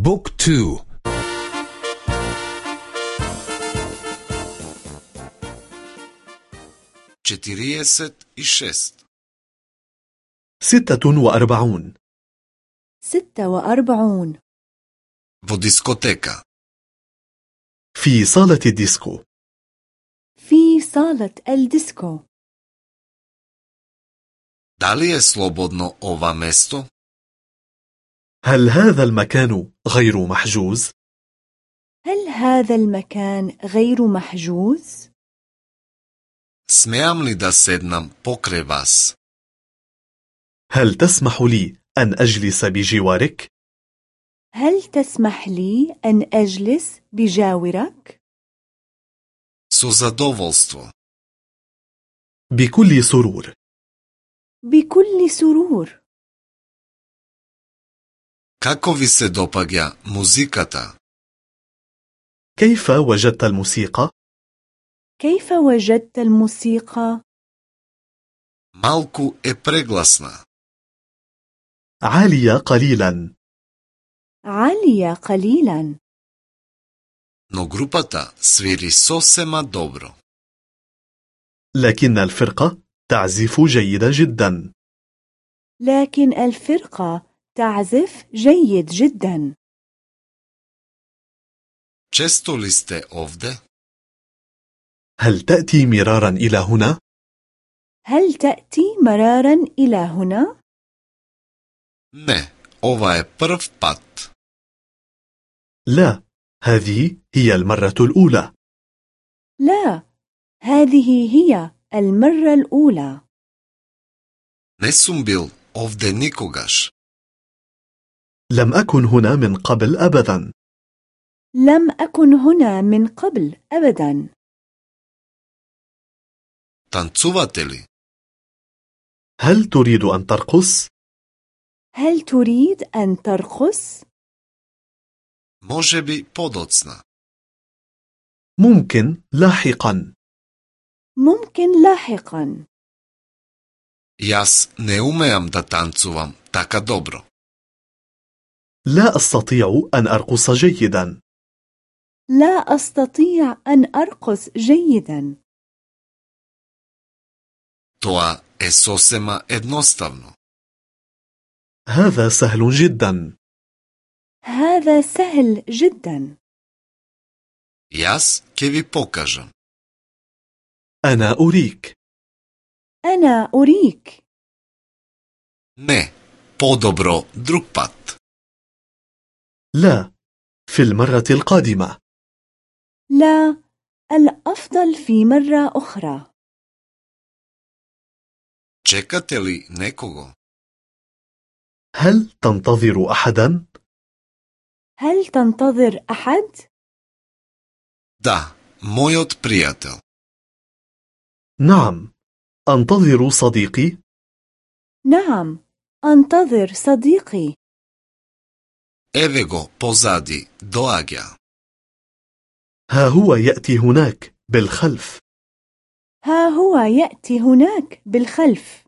book two. и шест ستة وأربعون. ستة وأربعون. Во дискотека. في صالة الديسكو. في صالة الديسكو. Дали е слободно ова место? هل هذا المكان غير محجوز؟ هل هذا المكان غير محجوز؟ Smijam li da sednam pokraj vas? هل تسمح لي أن أجلس بجوارك؟ هل تسمح لي أن أجلس بجاورك؟ Su zadovoljstvo. بكل سرور بكل سرور Kako vi se dopadja muzikata? كيف وجدت الموسيقى؟ كيف وجدت الموسيقى؟ Malku je preglasna. عالية قليلا عالية قليلا No grupata sviri sosema dobro. لكن الفرقة تعزف جيدا جدا لكن الفرقة تعزف جيد جدا Često li ste ovde? هل تأتي مرارا إلى هنا؟ هل تأتي مرارا إلى هنا؟ Ne, ova je prv pat. لا هذه هي المرة الأولى لا هذه هي المرة الأولى Ne sum bil ovde nikogaš. لم أكن هنا من قبل أبدا لم أكن هنا من قبل أبدا li? هل تريد أن ترقص؟ هل تريد أن ترقص؟ Bi podocna. ممكن لاحقا ممكن لاحقا Jas ne umejam da tancuvam taka dobro. لا أستطيع أن أرقص جيدا لا أستطيع أن أرقص جيدا Toa je sosema jednostavno. هذا سهل جدا هذا سهل جدا Jas ke vi pokažem. أنا أريك أنا أريك Ne, podobro drug pat. لا في المرة القادمة لا الأفضل في مرة أخرى Čekate li nekogo? هل تنتظر أحدا؟ هل تنتظر أحد؟ Moj od prijatelj. نعم أنتظر صديقي نعم أنتظر صديقي Eve go pozadi doagja. ها هو يأتي هناك بالخلف ها هو يأتي هناك بالخلف